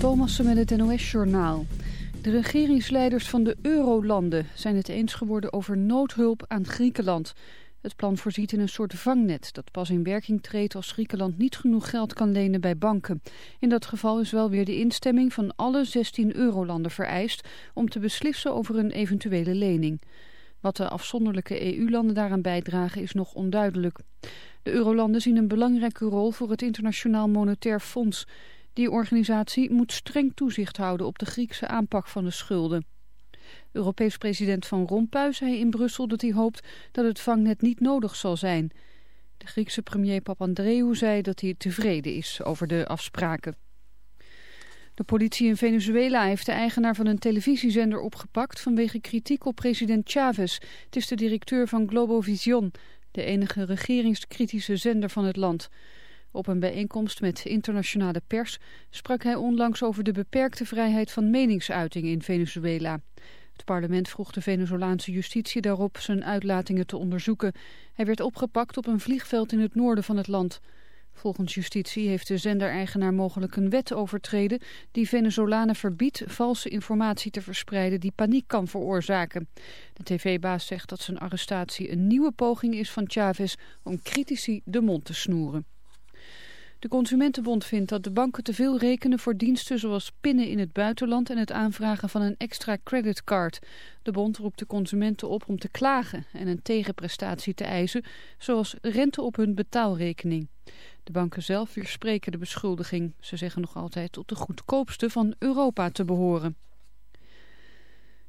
Thomassen met het NOS-journaal. De regeringsleiders van de eurolanden zijn het eens geworden over noodhulp aan Griekenland. Het plan voorziet in een soort vangnet dat pas in werking treedt als Griekenland niet genoeg geld kan lenen bij banken. In dat geval is wel weer de instemming van alle 16 eurolanden vereist om te beslissen over een eventuele lening. Wat de afzonderlijke EU-landen daaraan bijdragen is nog onduidelijk. De eurolanden zien een belangrijke rol voor het Internationaal Monetair Fonds. Die organisatie moet streng toezicht houden op de Griekse aanpak van de schulden. Europees president Van Rompuy zei in Brussel dat hij hoopt dat het vangnet niet nodig zal zijn. De Griekse premier Papandreou zei dat hij tevreden is over de afspraken. De politie in Venezuela heeft de eigenaar van een televisiezender opgepakt vanwege kritiek op president Chavez. Het is de directeur van Globovision, de enige regeringskritische zender van het land. Op een bijeenkomst met internationale pers sprak hij onlangs over de beperkte vrijheid van meningsuiting in Venezuela. Het parlement vroeg de Venezolaanse justitie daarop zijn uitlatingen te onderzoeken. Hij werd opgepakt op een vliegveld in het noorden van het land. Volgens justitie heeft de zendereigenaar mogelijk een wet overtreden die Venezolanen verbiedt valse informatie te verspreiden die paniek kan veroorzaken. De tv-baas zegt dat zijn arrestatie een nieuwe poging is van Chavez om critici de mond te snoeren. De Consumentenbond vindt dat de banken te veel rekenen voor diensten zoals pinnen in het buitenland en het aanvragen van een extra creditcard. De bond roept de consumenten op om te klagen en een tegenprestatie te eisen, zoals rente op hun betaalrekening. De banken zelf weerspreken de beschuldiging. Ze zeggen nog altijd tot de goedkoopste van Europa te behoren.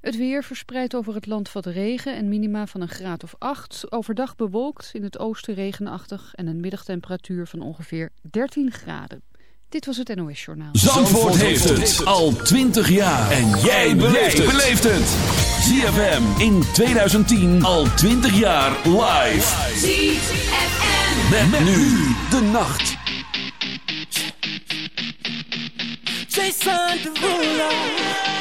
Het weer verspreidt over het land wat regen en minima van een graad of 8. Overdag bewolkt, in het oosten regenachtig en een middagtemperatuur van ongeveer 13 graden. Dit was het NOS Journaal. Zandvoort, heeft, het. al 20 jaar. En jij beleeft het. ZFM in 2010 al 20 jaar live. ZFM. Met, met nu de nacht. Jason Derulo.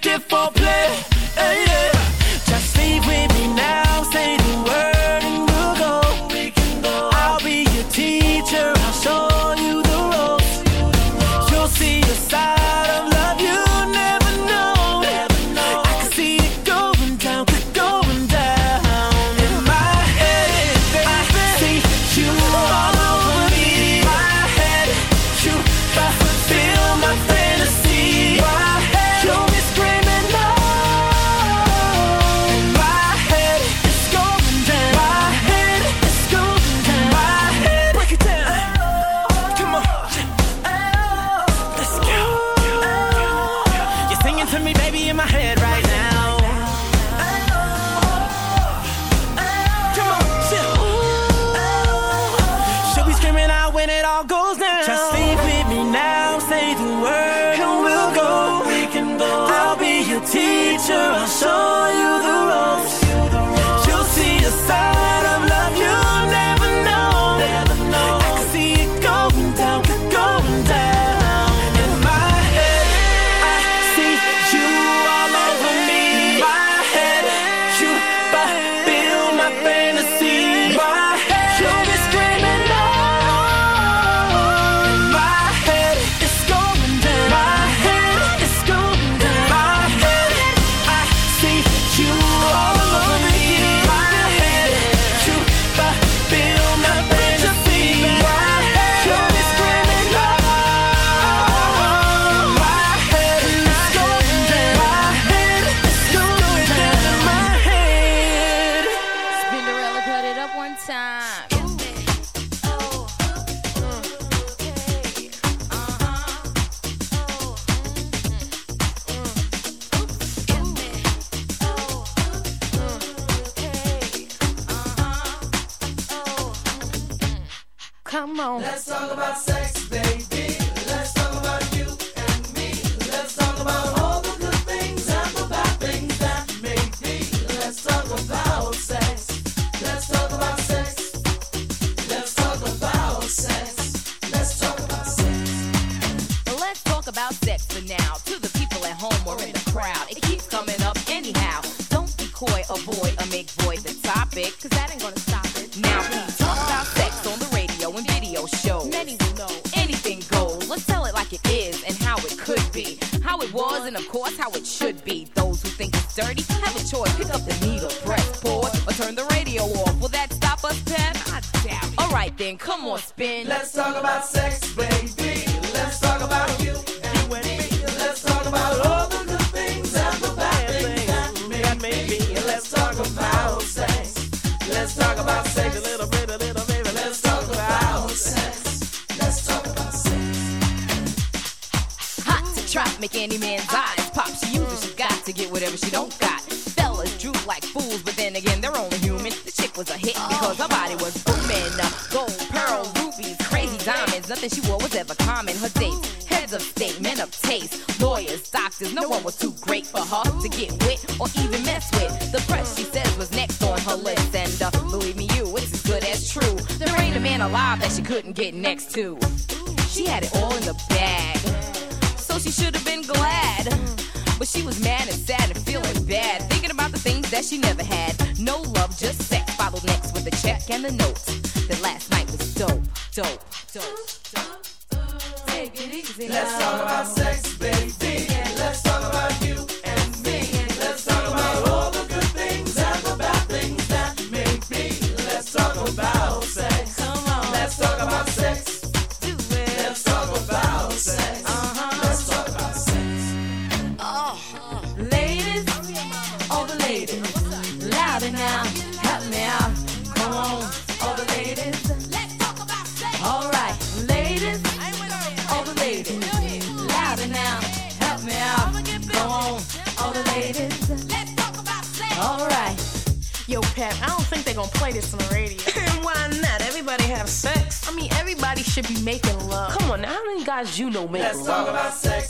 stiff for play. Hey. on. Let's talk about sex. Take it easy. Let's talk about sex, baby. Making love. Come on, now, how many guys you know make Let's love? Let's talk about sex,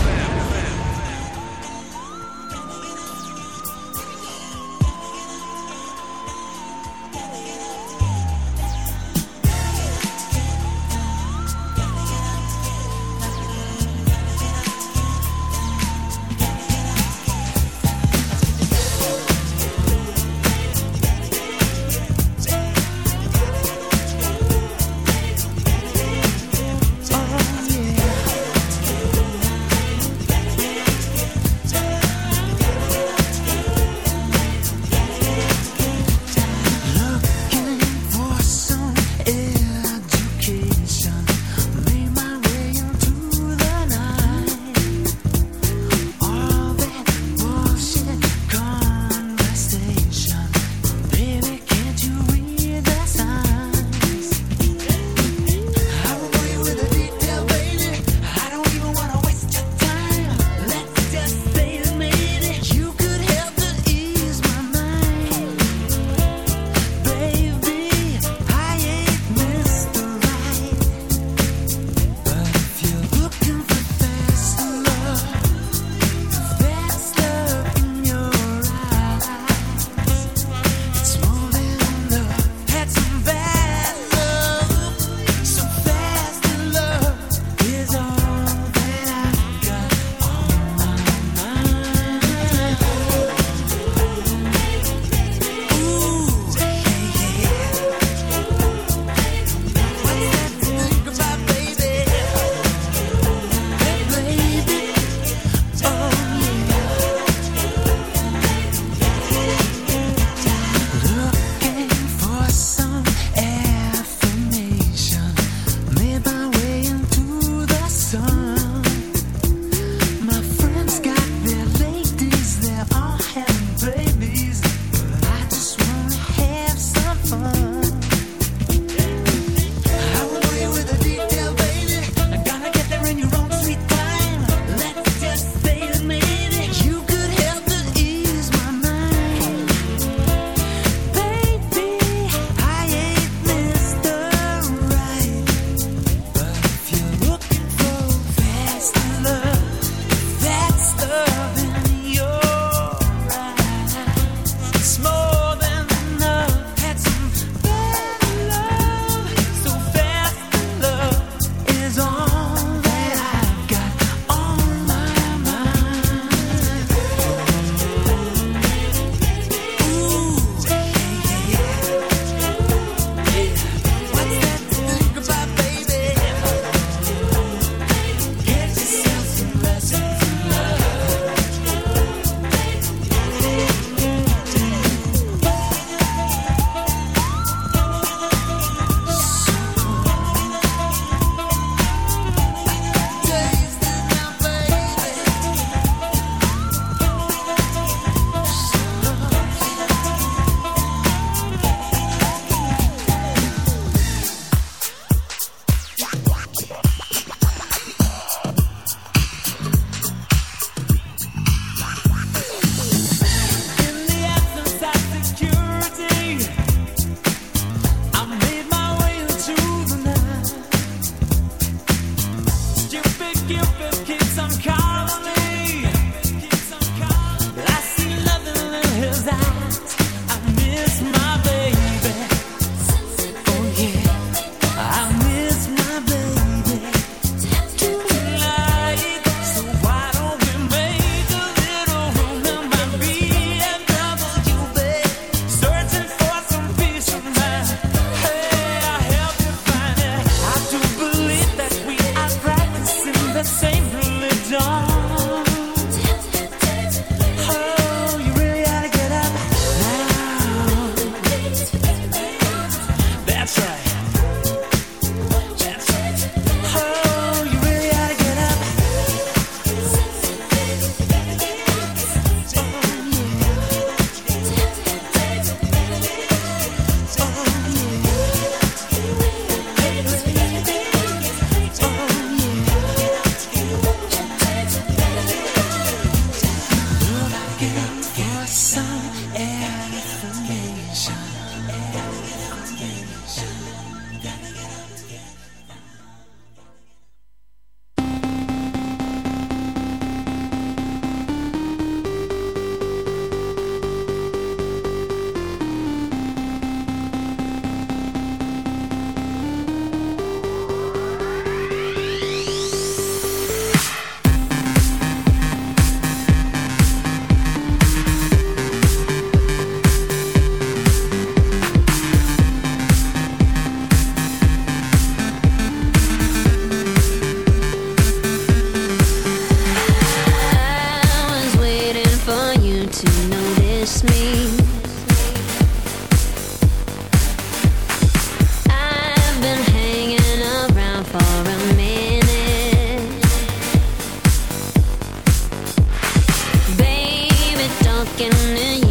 looking at you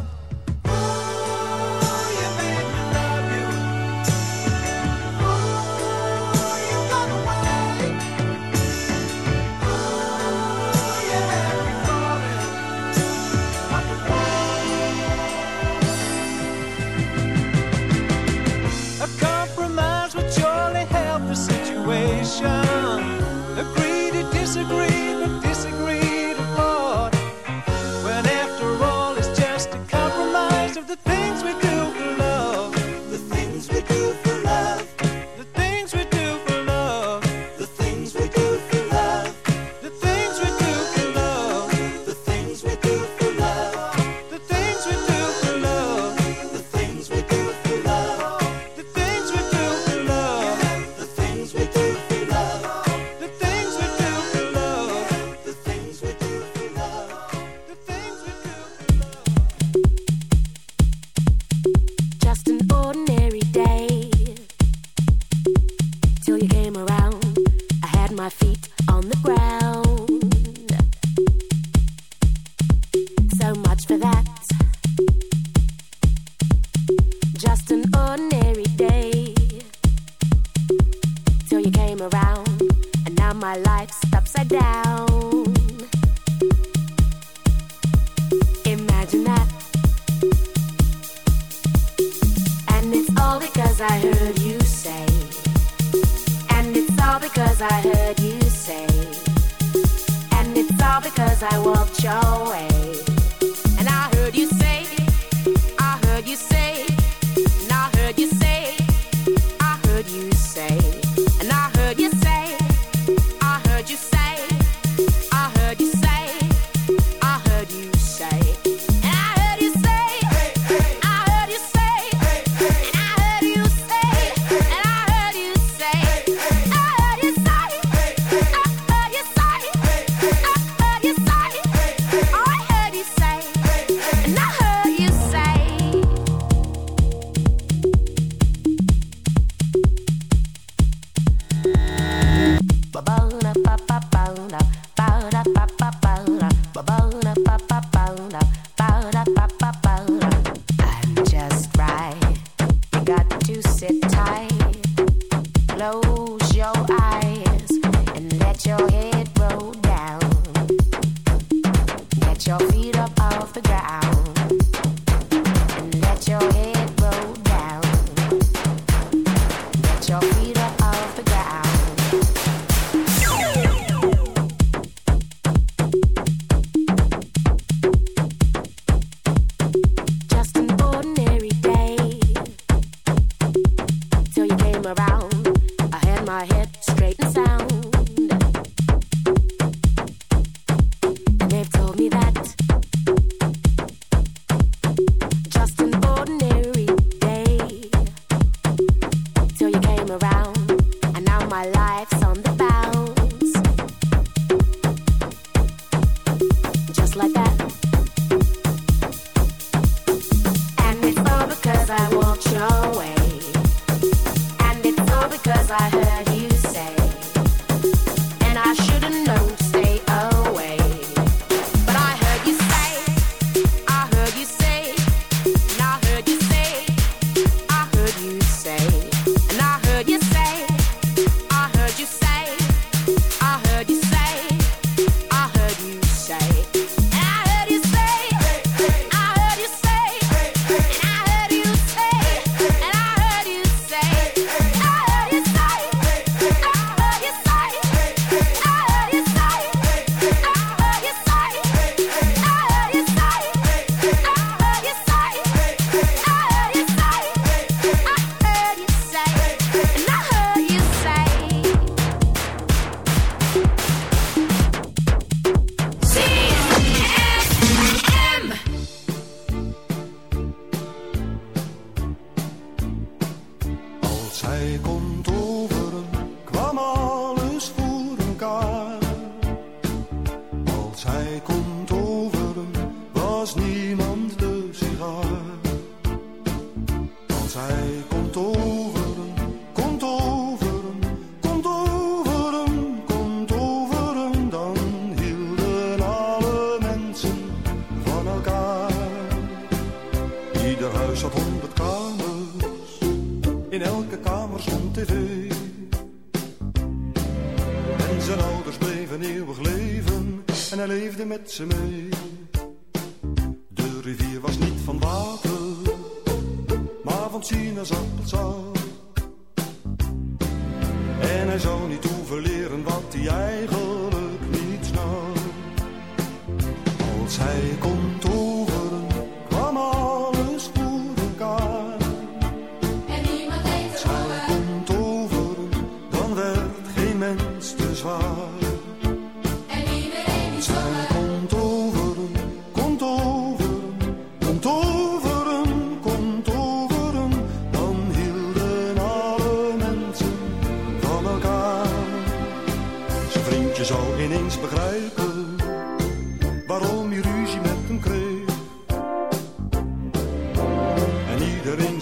leefde met ze mee. De rivier was niet van water, maar van sinaasappelsap. En hij zou niet hoeven leren wat hij eigenlijk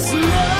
There's no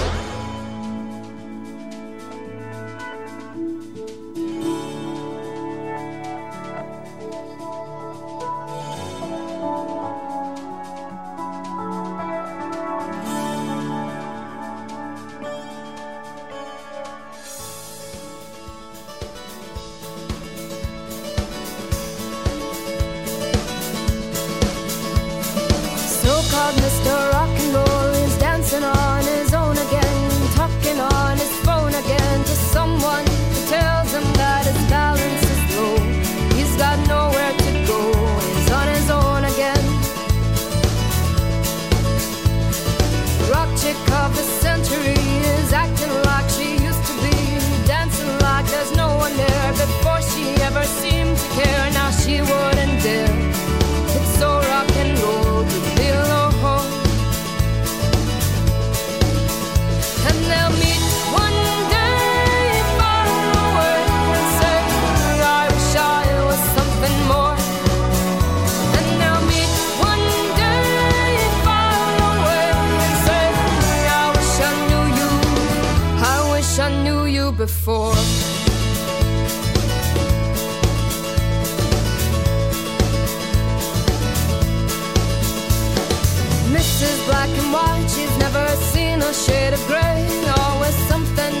before. Mrs. Black and White, she's never seen a shade of gray, always something